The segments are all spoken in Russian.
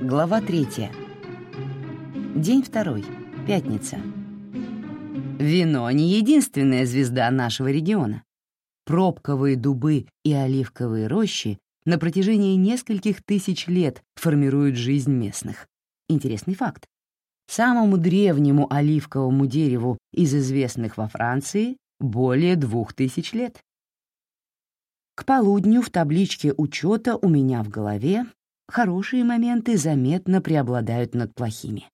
Глава третья. День второй. Пятница. Вино — не единственная звезда нашего региона. Пробковые дубы и оливковые рощи на протяжении нескольких тысяч лет формируют жизнь местных. Интересный факт. Самому древнему оливковому дереву из известных во Франции более двух тысяч лет. К полудню в табличке учета у меня в голове хорошие моменты заметно преобладают над плохими.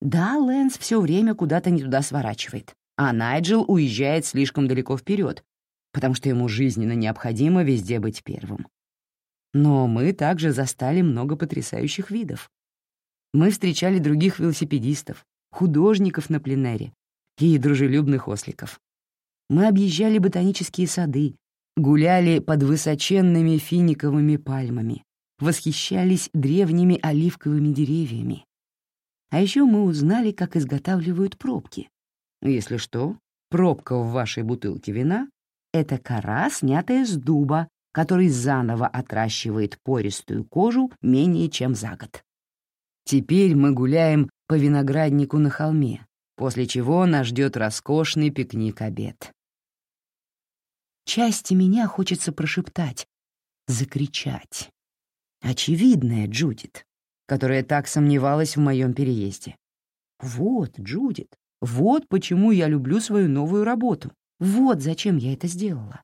Да, Лэнс все время куда-то не туда сворачивает, а Найджел уезжает слишком далеко вперед, потому что ему жизненно необходимо везде быть первым. Но мы также застали много потрясающих видов. Мы встречали других велосипедистов, художников на пленэре и дружелюбных осликов. Мы объезжали ботанические сады, гуляли под высоченными финиковыми пальмами, восхищались древними оливковыми деревьями. А еще мы узнали, как изготавливают пробки. Если что, пробка в вашей бутылке вина — это кора, снятая с дуба, который заново отращивает пористую кожу менее чем за год. Теперь мы гуляем по винограднику на холме, после чего нас ждет роскошный пикник-обед. Части меня хочется прошептать, закричать. Очевидная Джудит, которая так сомневалась в моем переезде. Вот, Джудит, вот почему я люблю свою новую работу. Вот зачем я это сделала.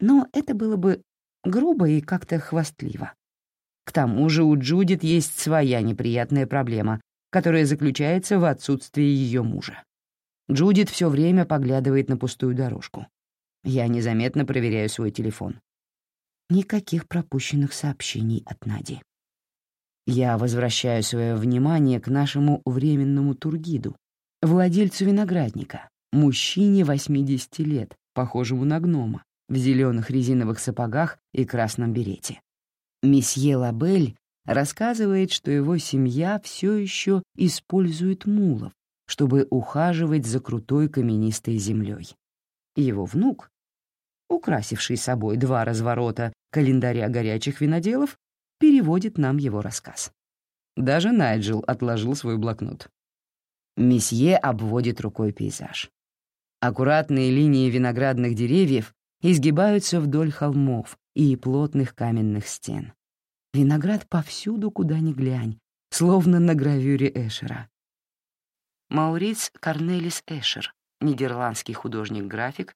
Но это было бы грубо и как-то хвастливо. К тому же у Джудит есть своя неприятная проблема, которая заключается в отсутствии ее мужа. Джудит все время поглядывает на пустую дорожку. Я незаметно проверяю свой телефон. Никаких пропущенных сообщений от Нади. Я возвращаю свое внимание к нашему временному тургиду, владельцу виноградника, мужчине 80 лет, похожему на гнома, в зеленых резиновых сапогах и красном берете. Месье Лабель рассказывает, что его семья все еще использует мулов, чтобы ухаживать за крутой каменистой землей. Его внук, украсивший собой два разворота календаря горячих виноделов, переводит нам его рассказ. Даже Найджел отложил свой блокнот. Месье обводит рукой пейзаж. Аккуратные линии виноградных деревьев изгибаются вдоль холмов и плотных каменных стен. Виноград повсюду, куда ни глянь, словно на гравюре Эшера. Мауриц Корнелис Эшер, нидерландский художник-график,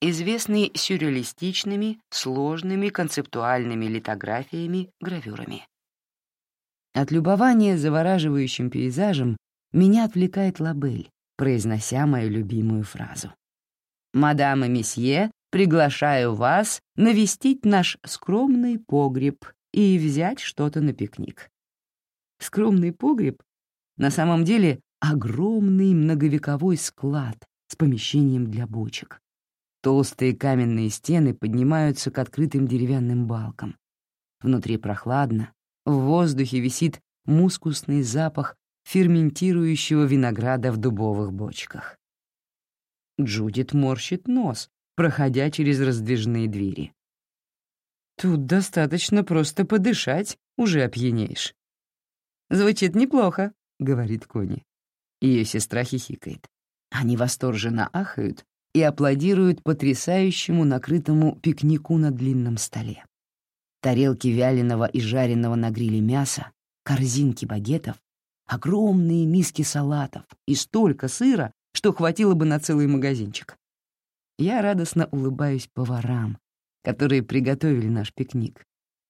известный сюрреалистичными, сложными концептуальными литографиями, гравюрами. От любования завораживающим пейзажем меня отвлекает Лабель, произнося мою любимую фразу. «Мадам и месье, приглашаю вас навестить наш скромный погреб и взять что-то на пикник». Скромный погреб — на самом деле огромный многовековой склад с помещением для бочек. Толстые каменные стены поднимаются к открытым деревянным балкам. Внутри прохладно, в воздухе висит мускусный запах ферментирующего винограда в дубовых бочках. Джудит морщит нос, проходя через раздвижные двери. «Тут достаточно просто подышать, уже опьянеешь». «Звучит неплохо», — говорит Кони. Ее сестра хихикает. Они восторженно ахают, и аплодируют потрясающему накрытому пикнику на длинном столе. Тарелки вяленого и жареного на гриле мяса, корзинки багетов, огромные миски салатов и столько сыра, что хватило бы на целый магазинчик. Я радостно улыбаюсь поварам, которые приготовили наш пикник,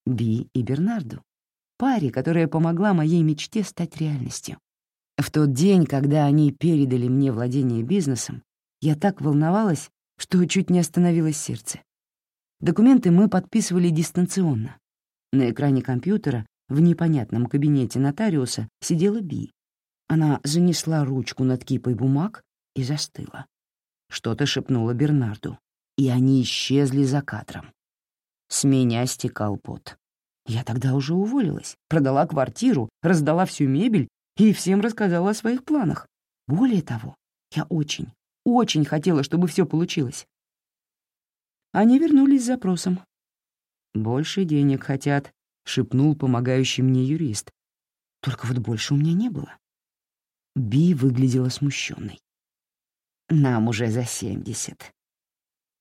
Би и Бернарду, паре, которая помогла моей мечте стать реальностью. В тот день, когда они передали мне владение бизнесом, я так волновалась, что чуть не остановилось сердце. Документы мы подписывали дистанционно. На экране компьютера в непонятном кабинете нотариуса сидела Би. Она занесла ручку над кипой бумаг и застыла. Что-то шепнула Бернарду, и они исчезли за кадром. С меня стекал пот. Я тогда уже уволилась, продала квартиру, раздала всю мебель и всем рассказала о своих планах. Более того, я очень, очень хотела, чтобы все получилось. Они вернулись с запросом. Больше денег хотят, — шепнул помогающий мне юрист. «Только вот больше у меня не было». Би выглядела смущенной. «Нам уже за семьдесят».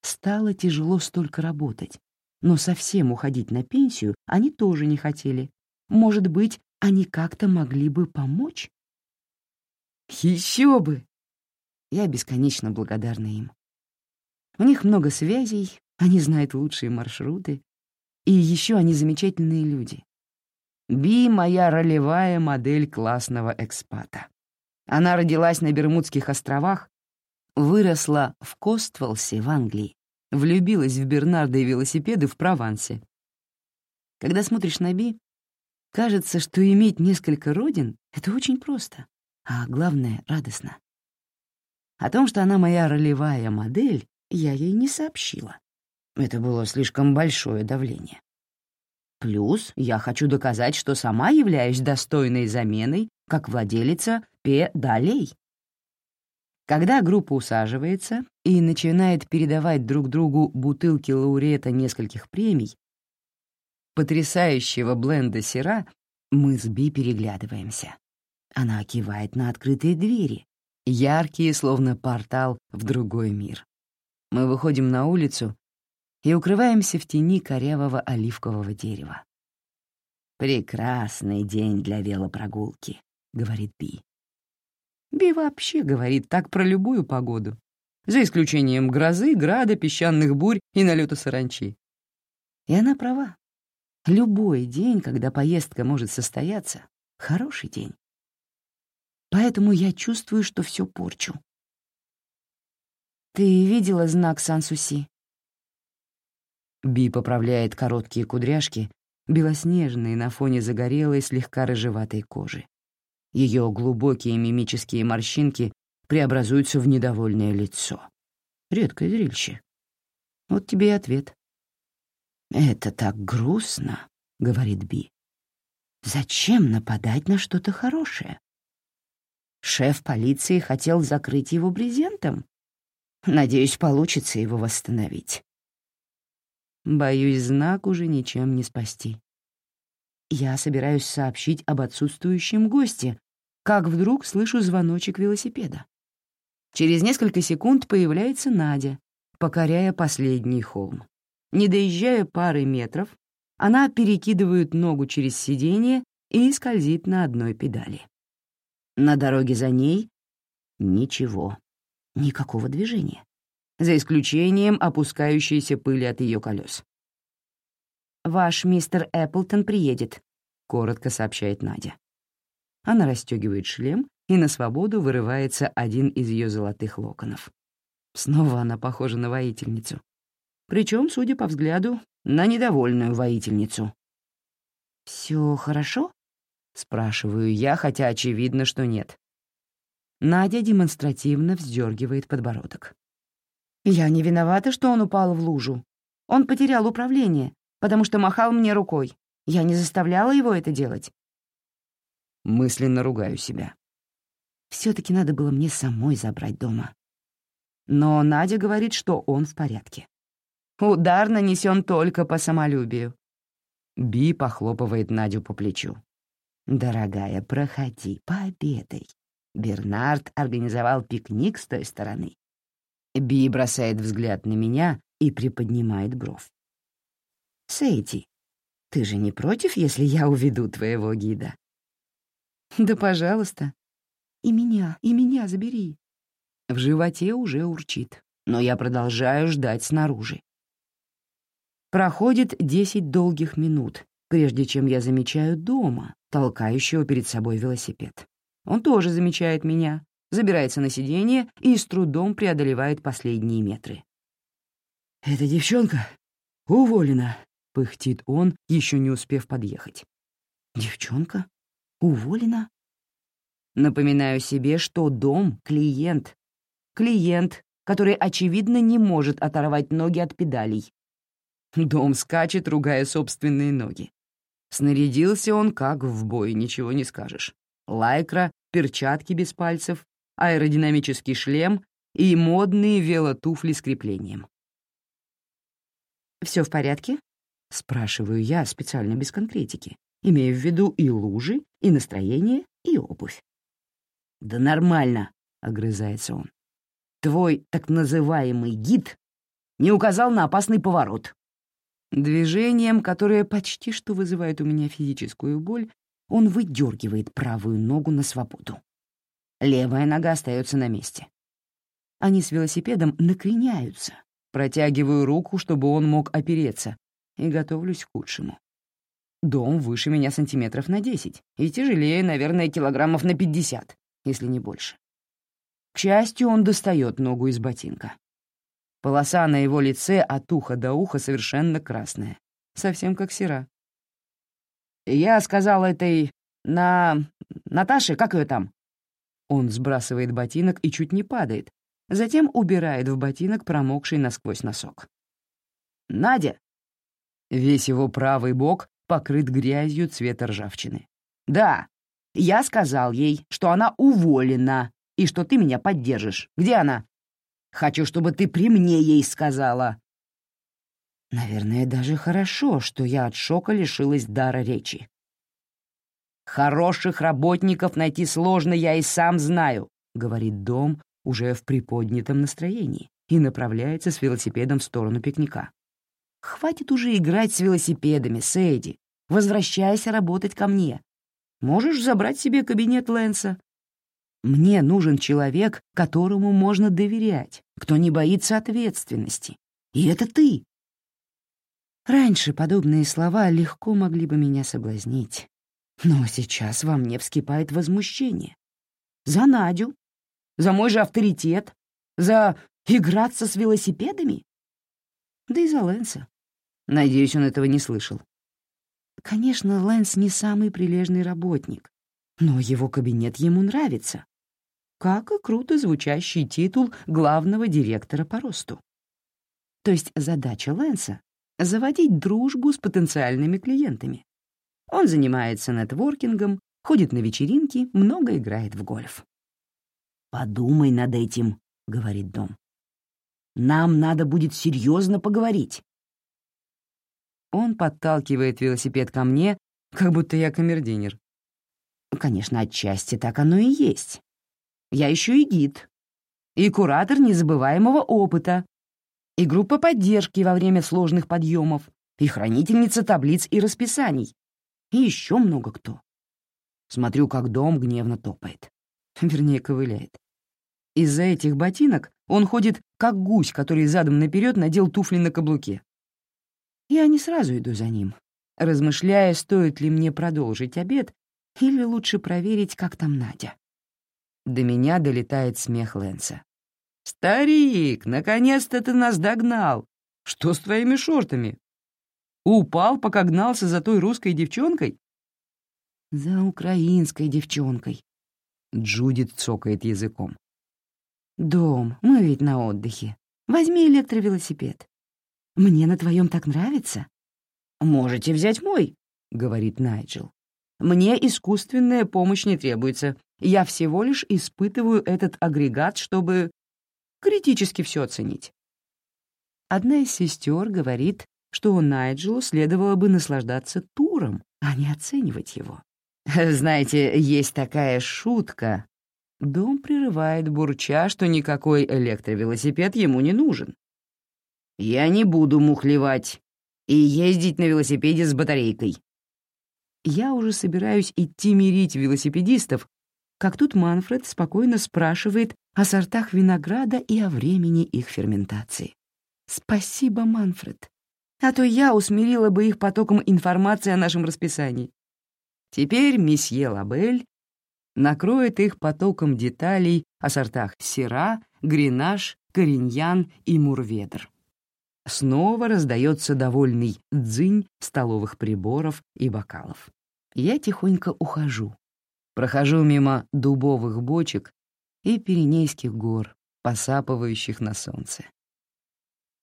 Стало тяжело столько работать, но совсем уходить на пенсию они тоже не хотели. Может быть, они как-то могли бы помочь? Еще бы! Я бесконечно благодарна им. У них много связей, они знают лучшие маршруты, и еще они замечательные люди. Би — моя ролевая модель классного экспата. Она родилась на Бермудских островах, выросла в Костволсе в Англии, влюбилась в Бернарда и велосипеды в Провансе. Когда смотришь на Би, кажется, что иметь несколько родин — это очень просто, а главное — радостно. О том, что она моя ролевая модель, я ей не сообщила. Это было слишком большое давление. Плюс я хочу доказать, что сама являюсь достойной заменой как владелица педалей. Когда группа усаживается и начинает передавать друг другу бутылки лауреата нескольких премий, потрясающего бленда сера, мы с Би переглядываемся. Она кивает на открытые двери, яркие, словно портал в другой мир. Мы выходим на улицу и укрываемся в тени корявого оливкового дерева. «Прекрасный день для велопрогулки», — говорит Би. Би вообще говорит так про любую погоду, за исключением грозы, града, песчаных бурь и налета саранчи. И она права. Любой день, когда поездка может состояться, — хороший день. Поэтому я чувствую, что все порчу. «Ты видела знак Сан-Суси?» Би поправляет короткие кудряшки, белоснежные на фоне загорелой, слегка рыжеватой кожи. Ее глубокие мимические морщинки преобразуются в недовольное лицо. Редкое зрелище. Вот тебе и ответ. «Это так грустно», — говорит Би. «Зачем нападать на что-то хорошее? Шеф полиции хотел закрыть его брезентом. Надеюсь, получится его восстановить. Боюсь, знак уже ничем не спасти. Я собираюсь сообщить об отсутствующем госте, как вдруг слышу звоночек велосипеда. Через несколько секунд появляется Надя, покоряя последний холм. Не доезжая пары метров, она перекидывает ногу через сиденье и скользит на одной педали. На дороге за ней — ничего, никакого движения за исключением опускающейся пыли от ее колес. «Ваш мистер Эпплтон приедет», — коротко сообщает Надя. Она расстегивает шлем, и на свободу вырывается один из ее золотых локонов. Снова она похожа на воительницу. Причем, судя по взгляду, на недовольную воительницу. «Все хорошо?» — спрашиваю я, хотя очевидно, что нет. Надя демонстративно вздергивает подбородок. Я не виновата, что он упал в лужу. Он потерял управление, потому что махал мне рукой. Я не заставляла его это делать. Мысленно ругаю себя. все таки надо было мне самой забрать дома. Но Надя говорит, что он в порядке. Удар нанесен только по самолюбию. Би похлопывает Надю по плечу. «Дорогая, проходи, пообедай. Бернард организовал пикник с той стороны. Би бросает взгляд на меня и приподнимает бровь. «Сейди, ты же не против, если я уведу твоего гида?» «Да, пожалуйста. И меня, и меня забери». В животе уже урчит, но я продолжаю ждать снаружи. Проходит десять долгих минут, прежде чем я замечаю дома, толкающего перед собой велосипед. Он тоже замечает меня, забирается на сиденье и с трудом преодолевает последние метры. «Эта девчонка уволена», — пыхтит он, еще не успев подъехать. «Девчонка? Уволена?» Напоминаю себе, что дом — клиент. Клиент, который, очевидно, не может оторвать ноги от педалей. Дом скачет, ругая собственные ноги. Снарядился он как в бой, ничего не скажешь. Лайкра, перчатки без пальцев, аэродинамический шлем и модные велотуфли с креплением. Все в порядке?» — спрашиваю я специально без конкретики, имея в виду и лужи, и настроение, и обувь. «Да нормально», — огрызается он. «Твой так называемый гид не указал на опасный поворот». Движением, которое почти что вызывает у меня физическую боль, он выдергивает правую ногу на свободу. Левая нога остается на месте. Они с велосипедом накреняются. Протягиваю руку, чтобы он мог опереться, и готовлюсь к худшему. Дом выше меня сантиметров на 10 и тяжелее, наверное, килограммов на 50, если не больше. К счастью, он достает ногу из ботинка. Полоса на его лице от уха до уха совершенно красная, совсем как сера. «Я сказал этой... на... Наташе, как ее там?» Он сбрасывает ботинок и чуть не падает, затем убирает в ботинок промокший насквозь носок. «Надя!» Весь его правый бок покрыт грязью цвета ржавчины. «Да, я сказал ей, что она уволена и что ты меня поддержишь. Где она? Хочу, чтобы ты при мне ей сказала». Наверное, даже хорошо, что я от шока лишилась дара речи. «Хороших работников найти сложно, я и сам знаю», — говорит Дом уже в приподнятом настроении и направляется с велосипедом в сторону пикника. Хватит уже играть с велосипедами, Сэйди. Возвращайся работать ко мне. Можешь забрать себе кабинет Лэнса. Мне нужен человек, которому можно доверять, кто не боится ответственности. И это ты. Раньше подобные слова легко могли бы меня соблазнить. Но сейчас во мне вскипает возмущение. За Надю? За мой же авторитет? За играться с велосипедами? Да и за Лэнса. Надеюсь, он этого не слышал. Конечно, Лэнс не самый прилежный работник, но его кабинет ему нравится. Как и круто звучащий титул главного директора по росту. То есть задача Лэнса — заводить дружбу с потенциальными клиентами. Он занимается нетворкингом, ходит на вечеринки, много играет в гольф. «Подумай над этим», — говорит Дом. «Нам надо будет серьезно поговорить. Он подталкивает велосипед ко мне, как будто я камердинер. Конечно, отчасти так оно и есть. Я еще и гид, и куратор незабываемого опыта, и группа поддержки во время сложных подъемов, и хранительница таблиц и расписаний, и еще много кто. Смотрю, как дом гневно топает. Вернее, ковыляет. Из-за этих ботинок он ходит, как гусь, который задом наперед надел туфли на каблуке. Я не сразу иду за ним, размышляя, стоит ли мне продолжить обед или лучше проверить, как там Надя. До меня долетает смех Лэнса. «Старик, наконец-то ты нас догнал! Что с твоими шортами? Упал, пока гнался за той русской девчонкой?» «За украинской девчонкой», — Джудит цокает языком. «Дом, мы ведь на отдыхе. Возьми электровелосипед. Мне на твоем так нравится?» «Можете взять мой», — говорит Найджел. «Мне искусственная помощь не требуется. Я всего лишь испытываю этот агрегат, чтобы критически все оценить». Одна из сестер говорит, что Найджелу следовало бы наслаждаться туром, а не оценивать его. Знаете, есть такая шутка. Дом прерывает бурча, что никакой электровелосипед ему не нужен. Я не буду мухлевать и ездить на велосипеде с батарейкой. Я уже собираюсь идти мирить велосипедистов, как тут Манфред спокойно спрашивает о сортах винограда и о времени их ферментации. Спасибо, Манфред. А то я усмирила бы их потоком информации о нашем расписании. Теперь месье Лабель накроет их потоком деталей о сортах сера, гренаж, кореньян и мурведр. Снова раздается довольный дзынь столовых приборов и бокалов. Я тихонько ухожу. Прохожу мимо дубовых бочек и Пиренейских гор, посапывающих на солнце.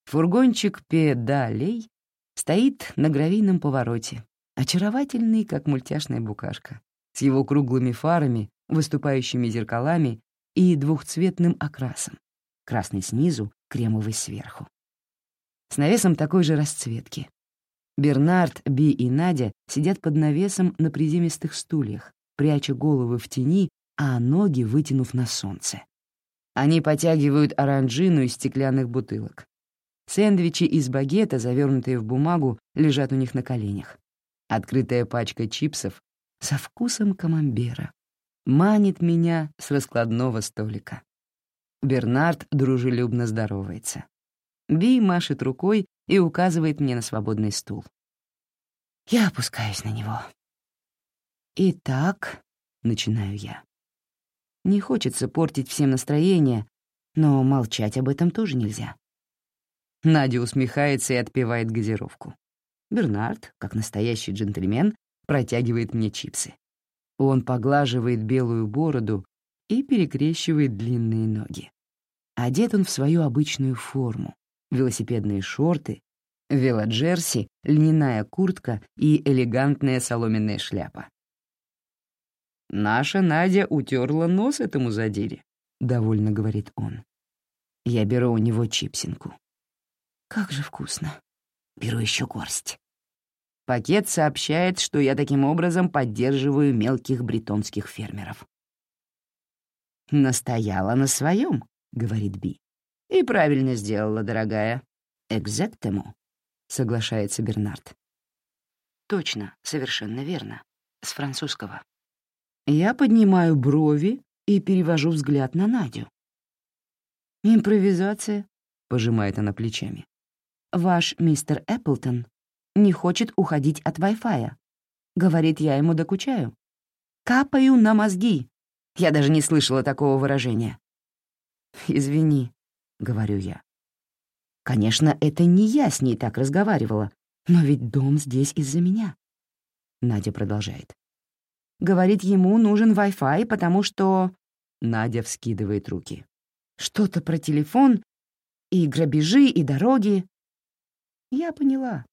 Фургончик педалей стоит на гравийном повороте, очаровательный, как мультяшная букашка, с его круглыми фарами, выступающими зеркалами и двухцветным окрасом — красный снизу, кремовый сверху с навесом такой же расцветки. Бернард, Би и Надя сидят под навесом на приземистых стульях, пряча головы в тени, а ноги вытянув на солнце. Они потягивают оранжину из стеклянных бутылок. Сэндвичи из багета, завернутые в бумагу, лежат у них на коленях. Открытая пачка чипсов со вкусом камамбера манит меня с раскладного столика. Бернард дружелюбно здоровается. Би машет рукой и указывает мне на свободный стул. Я опускаюсь на него. «Итак», — начинаю я. Не хочется портить всем настроение, но молчать об этом тоже нельзя. Надя усмехается и отпивает газировку. Бернард, как настоящий джентльмен, протягивает мне чипсы. Он поглаживает белую бороду и перекрещивает длинные ноги. Одет он в свою обычную форму — велосипедные шорты, велоджерси, льняная куртка и элегантная соломенная шляпа. «Наша Надя утерла нос этому задире», — довольно говорит он. Я беру у него чипсинку. «Как же вкусно. Беру еще горсть». Пакет сообщает, что я таким образом поддерживаю мелких бретонских фермеров. «Настояла на своем», — говорит Би. «И правильно сделала, дорогая. Экзектему», — соглашается Бернард. «Точно, совершенно верно. С французского». Я поднимаю брови и перевожу взгляд на Надю. «Импровизация», — пожимает она плечами. «Ваш мистер Эпплтон не хочет уходить от Wi-Fi. Говорит, я ему докучаю. Капаю на мозги. Я даже не слышала такого выражения. «Извини», — говорю я. Конечно, это не я с ней так разговаривала, но ведь дом здесь из-за меня. Надя продолжает. Говорит, ему нужен Wi-Fi, потому что... Надя вскидывает руки. Что-то про телефон и грабежи, и дороги. Я поняла.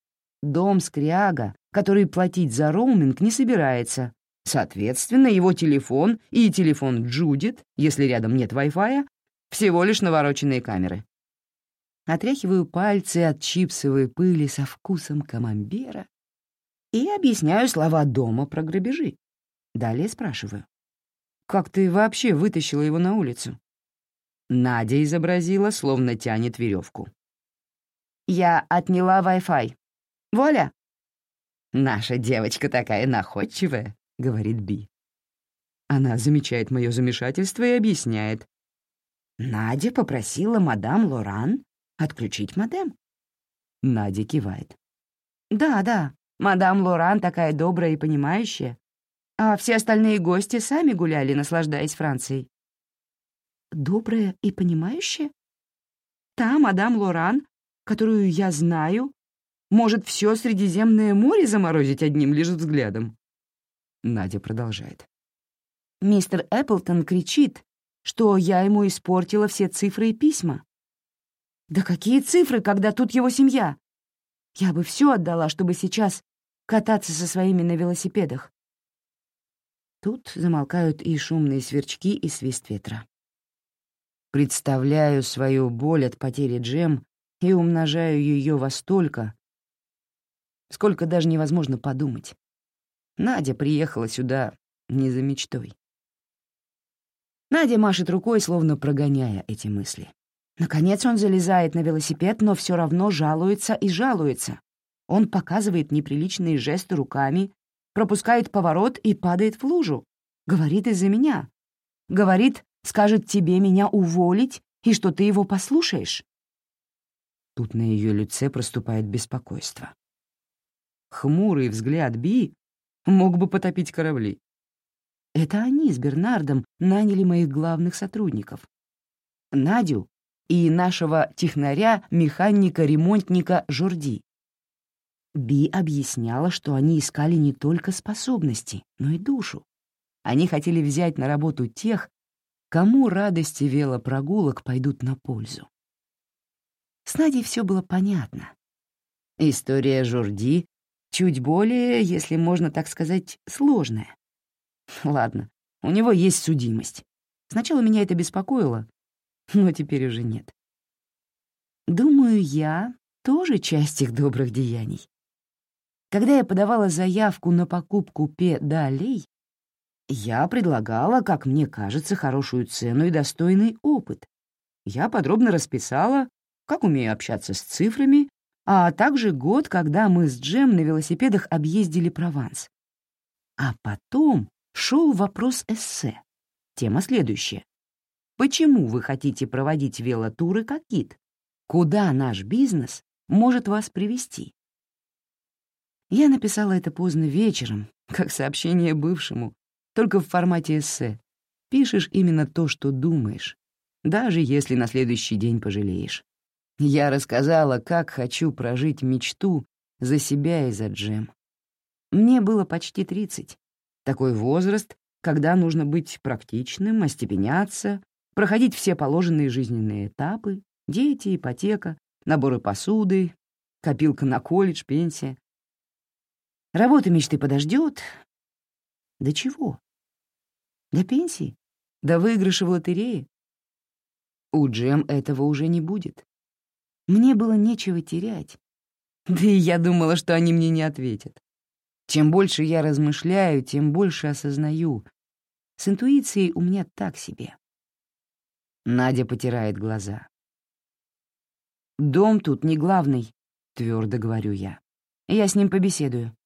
Дом Скряга, который платить за роуминг не собирается. Соответственно, его телефон и телефон Джудит, если рядом нет Wi-Fi, всего лишь навороченные камеры. Отряхиваю пальцы от чипсовой пыли со вкусом камамбера и объясняю слова дома про грабежи. Далее спрашиваю. «Как ты вообще вытащила его на улицу?» Надя изобразила, словно тянет веревку. «Я отняла Wi-Fi», Воля!» «Наша девочка такая находчивая», — говорит Би. Она замечает мое замешательство и объясняет. Надя попросила мадам Лоран отключить модем. Надя кивает. «Да, да, мадам Лоран такая добрая и понимающая, а все остальные гости сами гуляли, наслаждаясь Францией». «Добрая и понимающая?» «Та мадам Лоран, которую я знаю может все Средиземное море заморозить одним лишь взглядом?» Надя продолжает. «Мистер Эпплтон кричит, что я ему испортила все цифры и письма. Да какие цифры, когда тут его семья? Я бы все отдала, чтобы сейчас кататься со своими на велосипедах. Тут замолкают и шумные сверчки, и свист ветра. Представляю свою боль от потери Джем и умножаю ее во столько, сколько даже невозможно подумать. Надя приехала сюда не за мечтой. Надя машет рукой, словно прогоняя эти мысли. Наконец он залезает на велосипед, но все равно жалуется и жалуется. Он показывает неприличные жесты руками, пропускает поворот и падает в лужу. Говорит из-за меня. Говорит, скажет тебе меня уволить и что ты его послушаешь. Тут на ее лице проступает беспокойство. Хмурый взгляд Би мог бы потопить корабли. Это они с Бернардом наняли моих главных сотрудников. Надю и нашего технаря-механика-ремонтника Жорди. Би объясняла, что они искали не только способности, но и душу. Они хотели взять на работу тех, кому радости велопрогулок пойдут на пользу. С Надей все было понятно. История Жорди чуть более, если можно так сказать, сложное. Ладно, у него есть судимость. Сначала меня это беспокоило, но теперь уже нет. Думаю, я тоже часть их добрых деяний. Когда я подавала заявку на покупку педалей, я предлагала, как мне кажется, хорошую цену и достойный опыт. Я подробно расписала, как умею общаться с цифрами, а также год, когда мы с Джем на велосипедах объездили Прованс. А потом шел вопрос эссе. Тема следующая. Почему вы хотите проводить велотуры как гид? Куда наш бизнес может вас привести? Я написала это поздно вечером, как сообщение бывшему, только в формате эссе. Пишешь именно то, что думаешь, даже если на следующий день пожалеешь. Я рассказала, как хочу прожить мечту за себя и за Джем. Мне было почти 30. Такой возраст, когда нужно быть практичным, остепеняться, проходить все положенные жизненные этапы, дети, ипотека, наборы посуды, копилка на колледж, пенсия. Работа мечты подождет. До чего? До пенсии? До выигрыша в лотерее? У Джем этого уже не будет. Мне было нечего терять. Да и я думала, что они мне не ответят. Чем больше я размышляю, тем больше осознаю. С интуицией у меня так себе. Надя потирает глаза. «Дом тут не главный», — твердо говорю я. «Я с ним побеседую».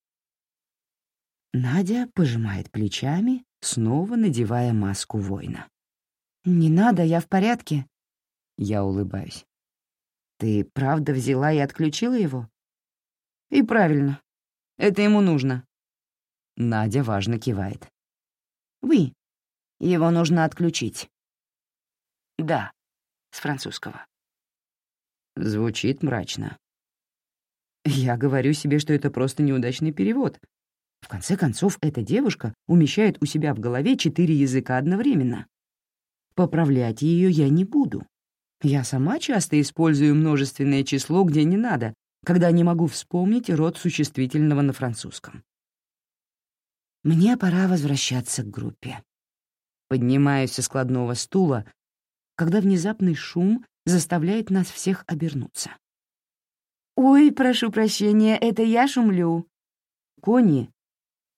Надя пожимает плечами, снова надевая маску воина. «Не надо, я в порядке». Я улыбаюсь. «Ты правда взяла и отключила его?» «И правильно. Это ему нужно». Надя важно кивает. «Вы. Его нужно отключить». «Да», с французского. Звучит мрачно. Я говорю себе, что это просто неудачный перевод. В конце концов, эта девушка умещает у себя в голове четыре языка одновременно. Поправлять ее я не буду. Я сама часто использую множественное число, где не надо, когда не могу вспомнить род существительного на французском. Мне пора возвращаться к группе. Поднимаюсь со складного стула, когда внезапный шум заставляет нас всех обернуться. «Ой, прошу прощения, это я шумлю». Кони,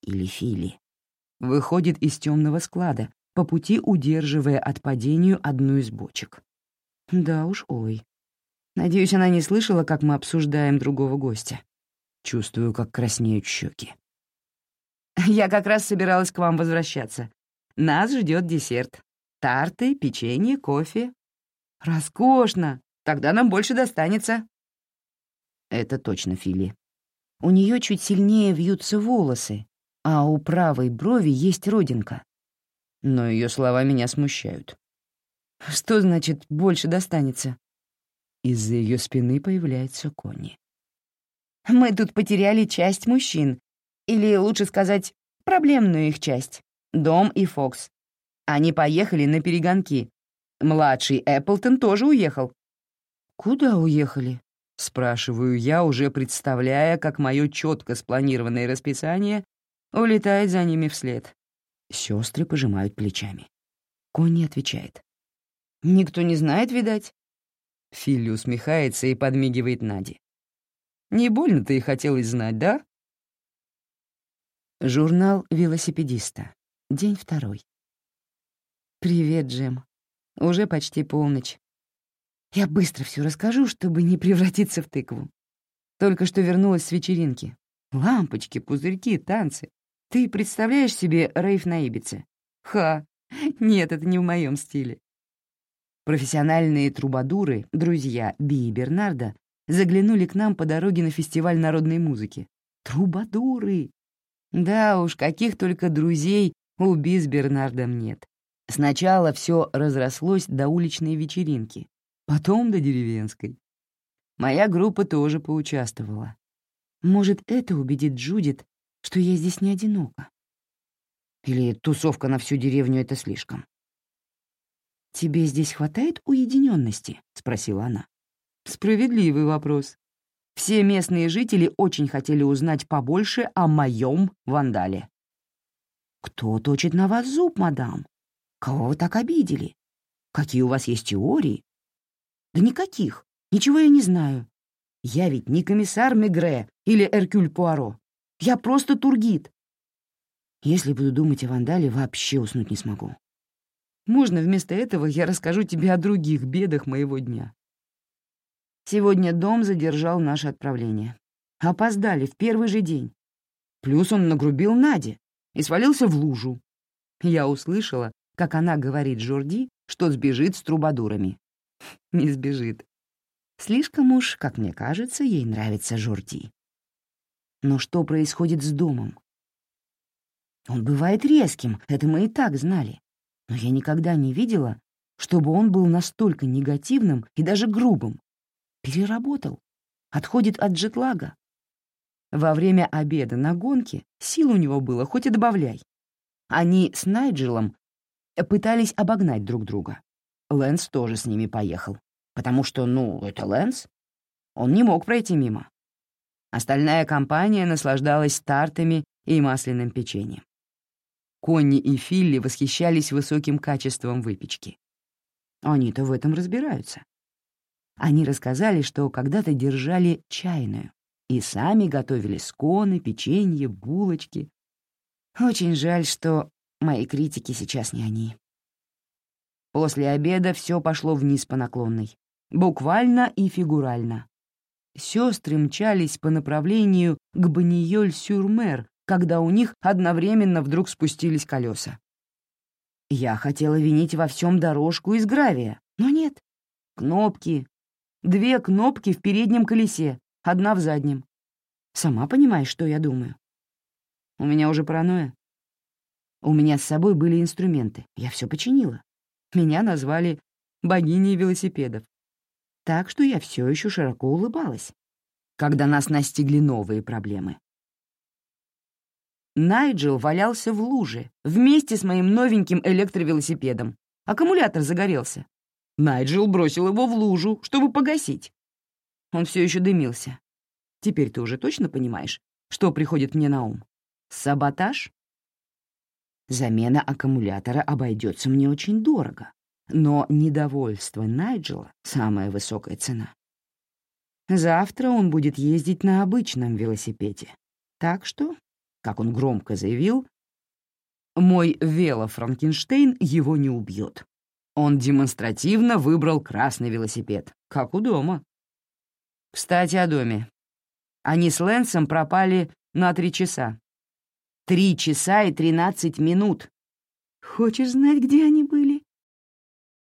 или Фили, выходит из темного склада, по пути удерживая от падению одну из бочек. Да уж, ой. Надеюсь, она не слышала, как мы обсуждаем другого гостя. Чувствую, как краснеют щеки. Я как раз собиралась к вам возвращаться. Нас ждет десерт. Тарты, печенье, кофе. Роскошно! Тогда нам больше достанется. Это точно Фили. У нее чуть сильнее вьются волосы, а у правой брови есть родинка. Но ее слова меня смущают. Что значит «больше достанется»? Из-за ее спины появляется Конни. Мы тут потеряли часть мужчин. Или, лучше сказать, проблемную их часть. Дом и Фокс. Они поехали на перегонки. Младший Эпплтон тоже уехал. «Куда уехали?» — спрашиваю я, уже представляя, как мое четко спланированное расписание улетает за ними вслед. Сестры пожимают плечами. Конни отвечает. Никто не знает, видать?» Филли усмехается и подмигивает Наде. «Не больно-то и хотелось знать, да?» Журнал велосипедиста. День второй. «Привет, Джем. Уже почти полночь. Я быстро все расскажу, чтобы не превратиться в тыкву. Только что вернулась с вечеринки. Лампочки, пузырьки, танцы. Ты представляешь себе рейв на Ибице? Ха! Нет, это не в моем стиле. Профессиональные трубадуры, друзья Би и Бернарда, заглянули к нам по дороге на фестиваль народной музыки. Трубадуры! Да уж, каких только друзей у Би с Бернардом нет. Сначала все разрослось до уличной вечеринки, потом до деревенской. Моя группа тоже поучаствовала. Может, это убедит Джудит, что я здесь не одинока? Или тусовка на всю деревню — это слишком? «Тебе здесь хватает уединенности?» — спросила она. Справедливый вопрос. Все местные жители очень хотели узнать побольше о моем вандале. «Кто точит на вас зуб, мадам? Кого вы так обидели? Какие у вас есть теории?» «Да никаких. Ничего я не знаю. Я ведь не комиссар Мегре или Эркюль Пуаро. Я просто тургид. Если буду думать о вандале, вообще уснуть не смогу. Можно вместо этого я расскажу тебе о других бедах моего дня. Сегодня дом задержал наше отправление. Опоздали в первый же день. Плюс он нагрубил Наде и свалился в лужу. Я услышала, как она говорит Жорди, что сбежит с трубадурами. Не сбежит. Слишком уж, как мне кажется, ей нравится Жорди. Но что происходит с домом? Он бывает резким, это мы и так знали. Но я никогда не видела, чтобы он был настолько негативным и даже грубым. Переработал. Отходит от джетлага. Во время обеда на гонке сил у него было хоть и добавляй. Они с Найджелом пытались обогнать друг друга. Лэнс тоже с ними поехал, потому что, ну, это Лэнс. Он не мог пройти мимо. Остальная компания наслаждалась тартами и масляным печеньем. Конни и Филли восхищались высоким качеством выпечки. Они-то в этом разбираются. Они рассказали, что когда-то держали чайную и сами готовили сконы, печенье, булочки. Очень жаль, что мои критики сейчас не они. После обеда все пошло вниз по наклонной. Буквально и фигурально. Сестры мчались по направлению к Баниёль-Сюрмер, когда у них одновременно вдруг спустились колеса. Я хотела винить во всем дорожку из гравия, но нет. Кнопки. Две кнопки в переднем колесе, одна в заднем. Сама понимаешь, что я думаю. У меня уже паранойя. У меня с собой были инструменты, я все починила. Меня назвали богиней велосипедов. Так что я все еще широко улыбалась, когда нас настигли новые проблемы. Найджел валялся в луже вместе с моим новеньким электровелосипедом. Аккумулятор загорелся. Найджел бросил его в лужу, чтобы погасить. Он все еще дымился. Теперь ты уже точно понимаешь, что приходит мне на ум? Саботаж? Замена аккумулятора обойдется мне очень дорого, но недовольство Найджела — самая высокая цена. Завтра он будет ездить на обычном велосипеде. Так что, как он громко заявил, мой вело-Франкенштейн его не убьет. Он демонстративно выбрал красный велосипед, как у дома. Кстати, о доме. Они с Лэнсом пропали на три часа. Три часа и тринадцать минут. Хочешь знать, где они были?